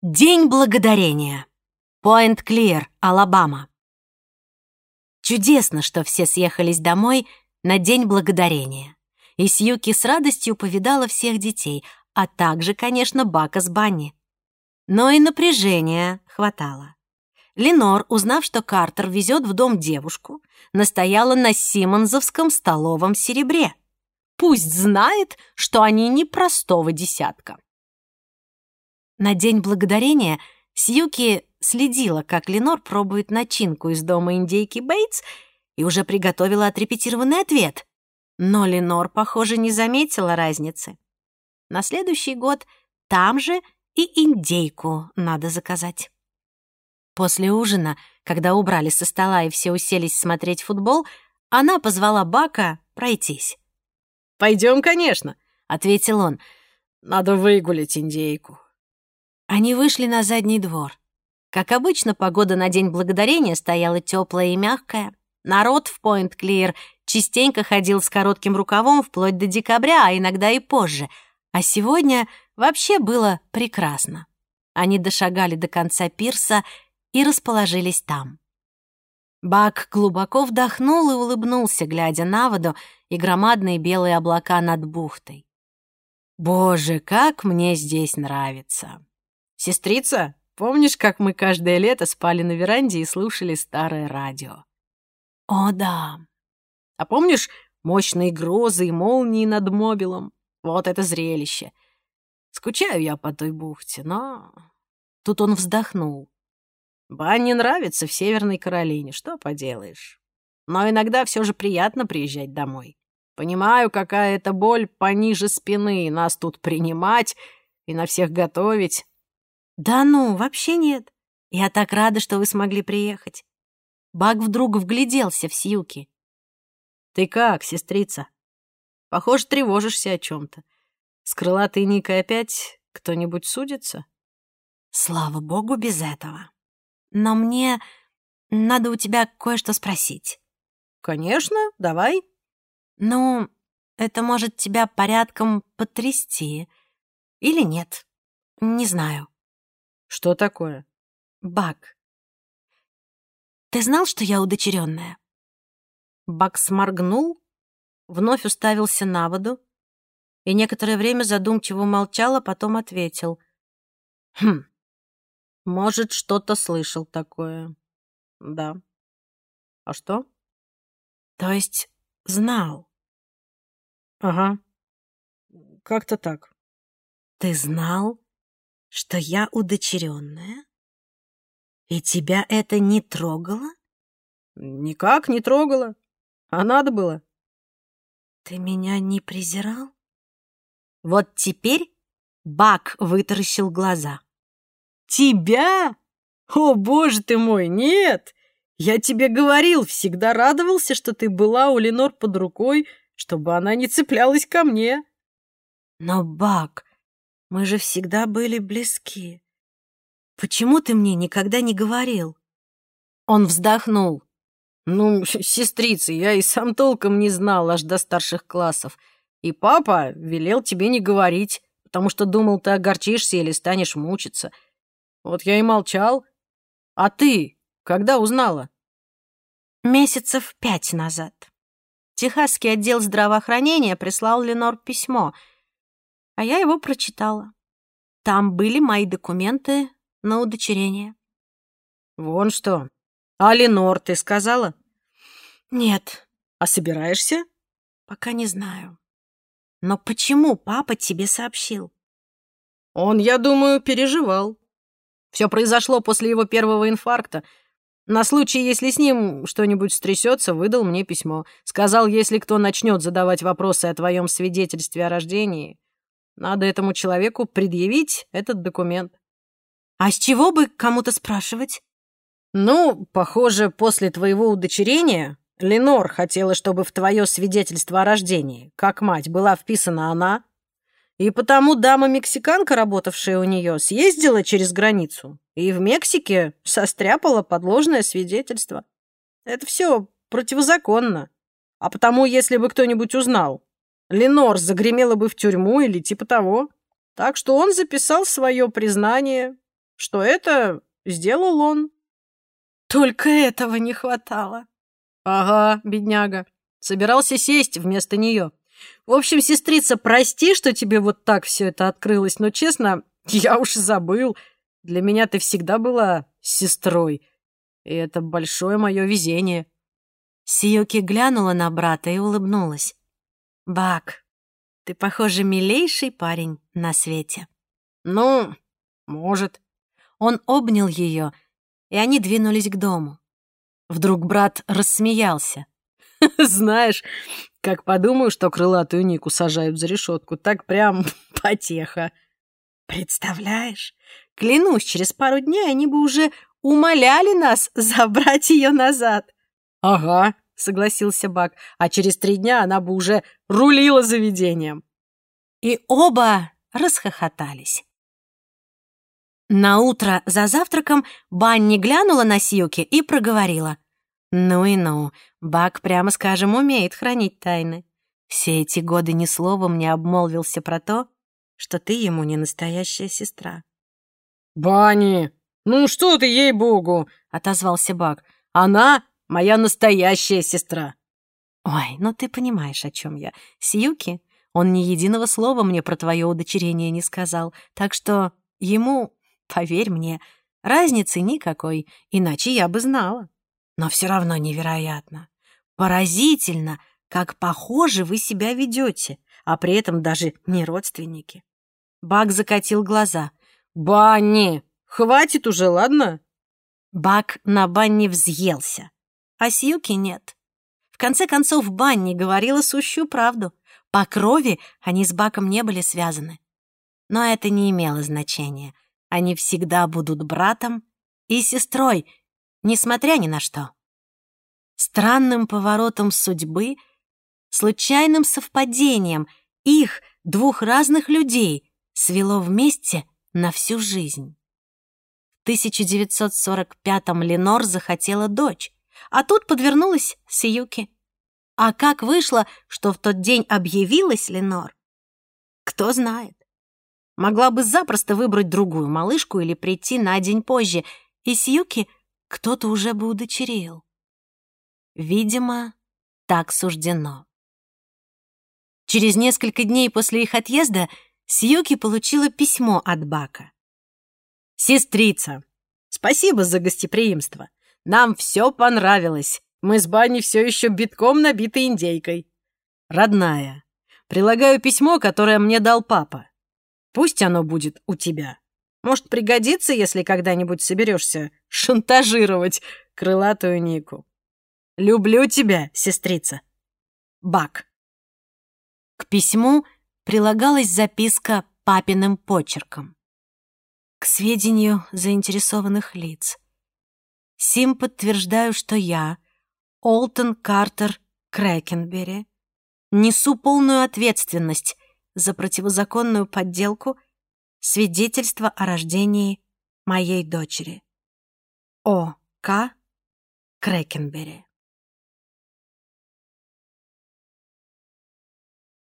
День благодарения. Пойнт-Клир, Алабама. Чудесно, что все съехались домой на День благодарения. И Сьюки с радостью повидала всех детей, а также, конечно, Бака с Банни. Но и напряжения хватало. Ленор, узнав, что Картер везет в дом девушку, настояла на симонзовском столовом серебре. Пусть знает, что они не простого десятка. На День Благодарения Сьюки следила, как Ленор пробует начинку из дома индейки Бейтс и уже приготовила отрепетированный ответ. Но Ленор, похоже, не заметила разницы. На следующий год там же и индейку надо заказать. После ужина, когда убрали со стола и все уселись смотреть футбол, она позвала Бака пройтись. «Пойдем, конечно», — ответил он. «Надо выгулять индейку». Они вышли на задний двор. Как обычно, погода на День Благодарения стояла теплая и мягкая. Народ в Пойнт-Клир частенько ходил с коротким рукавом вплоть до декабря, а иногда и позже. А сегодня вообще было прекрасно. Они дошагали до конца пирса и расположились там. Бак глубоко вдохнул и улыбнулся, глядя на воду и громадные белые облака над бухтой. «Боже, как мне здесь нравится!» «Сестрица, помнишь, как мы каждое лето спали на веранде и слушали старое радио?» «О, да». «А помнишь мощные грозы и молнии над мобилом? Вот это зрелище! Скучаю я по той бухте, но...» Тут он вздохнул. «Банне нравится в Северной Каролине, что поделаешь. Но иногда все же приятно приезжать домой. Понимаю, какая это боль пониже спины, нас тут принимать и на всех готовить. «Да ну, вообще нет. Я так рада, что вы смогли приехать». Баг вдруг вгляделся в Сьюки. «Ты как, сестрица? Похоже, тревожишься о чем-то. С крылатой Никой опять кто-нибудь судится?» «Слава богу, без этого. Но мне надо у тебя кое-что спросить». «Конечно, давай». «Ну, это может тебя порядком потрясти. Или нет? Не знаю». Что такое? Бак. Ты знал, что я удочеренная? Бак сморгнул, вновь уставился на воду и некоторое время задумчиво молчал, а потом ответил. Хм, может, что-то слышал такое. Да. А что? То есть знал? Ага. Как-то так. Ты знал? Что я удочеренная? И тебя это не трогало? Никак не трогало. А надо было. Ты меня не презирал? Вот теперь Бак вытаращил глаза. Тебя? О, боже ты мой, нет! Я тебе говорил, всегда радовался, что ты была у Ленор под рукой, чтобы она не цеплялась ко мне. Но, Бак, мы же всегда были близки. Почему ты мне никогда не говорил?» Он вздохнул. «Ну, сестрица, я и сам толком не знал аж до старших классов. И папа велел тебе не говорить, потому что думал, ты огорчишься или станешь мучиться. Вот я и молчал. А ты когда узнала?» «Месяцев пять назад. Техасский отдел здравоохранения прислал Ленор письмо — а я его прочитала. Там были мои документы на удочерение. Вон что. А Ленор ты сказала? Нет. А собираешься? Пока не знаю. Но почему папа тебе сообщил? Он, я думаю, переживал. Все произошло после его первого инфаркта. На случай, если с ним что-нибудь стрясется, выдал мне письмо. Сказал, если кто начнет задавать вопросы о твоем свидетельстве о рождении, надо этому человеку предъявить этот документ. А с чего бы кому-то спрашивать? Ну, похоже, после твоего удочерения Ленор хотела, чтобы в твое свидетельство о рождении, как мать, была вписана она, и потому дама-мексиканка, работавшая у нее, съездила через границу и в Мексике состряпала подложное свидетельство. Это все противозаконно. А потому, если бы кто-нибудь узнал, Ленор загремела бы в тюрьму или типа того. Так что он записал свое признание что это сделал он. Только этого не хватало. Ага, бедняга. Собирался сесть вместо нее. В общем, сестрица, прости, что тебе вот так все это открылось, но, честно, я уж забыл. Для меня ты всегда была сестрой, и это большое мое везение. Сиюки глянула на брата и улыбнулась. «Бак, ты, похоже, милейший парень на свете». «Ну, может». Он обнял ее, и они двинулись к дому. Вдруг брат рассмеялся. «Знаешь, как подумаю, что крылатую Нику сажают за решетку, так прям потеха». «Представляешь? Клянусь, через пару дней они бы уже умоляли нас забрать ее назад». «Ага», — согласился Бак, «а через три дня она бы уже рулила заведением». И оба расхохотались. На утро за завтраком Банни глянула на Сьюки и проговорила. «Ну и ну, Бак, прямо скажем, умеет хранить тайны. Все эти годы ни словом не обмолвился про то, что ты ему не настоящая сестра». «Банни, ну что ты, ей-богу!» — отозвался Бак. «Она моя настоящая сестра». «Ой, ну ты понимаешь, о чем я. Сьюки, он ни единого слова мне про твое удочерение не сказал, так что ему Поверь мне, разницы никакой, иначе я бы знала. Но все равно невероятно. Поразительно, как похоже вы себя ведете, а при этом даже не родственники. Бак закатил глаза. «Банни, хватит уже, ладно?» Бак на Банни взъелся, а Сьюки нет. В конце концов, Банни говорила сущую правду. По крови они с Баком не были связаны. Но это не имело значения — они всегда будут братом и сестрой, несмотря ни на что. Странным поворотом судьбы, случайным совпадением их, двух разных людей, свело вместе на всю жизнь. В 1945-м Ленор захотела дочь, а тут подвернулась Сиюки. А как вышло, что в тот день объявилась Ленор? Кто знает. Могла бы запросто выбрать другую малышку или прийти на день позже, и Сьюки кто-то уже бы удочерил. Видимо, так суждено. Через несколько дней после их отъезда Сьюки получила письмо от Бака. «Сестрица, спасибо за гостеприимство. Нам все понравилось. Мы с Баней все еще битком набиты индейкой. Родная, прилагаю письмо, которое мне дал папа. Пусть оно будет у тебя. Может, пригодится, если когда-нибудь соберешься шантажировать крылатую Нику. Люблю тебя, сестрица. Бак. К письму прилагалась записка папиным почерком. К сведению заинтересованных лиц. Сим подтверждаю, что я, Олтон Картер Крэкенбери, несу полную ответственность за противозаконную подделку свидетельства о рождении моей дочери. О. К. Крэкенбери.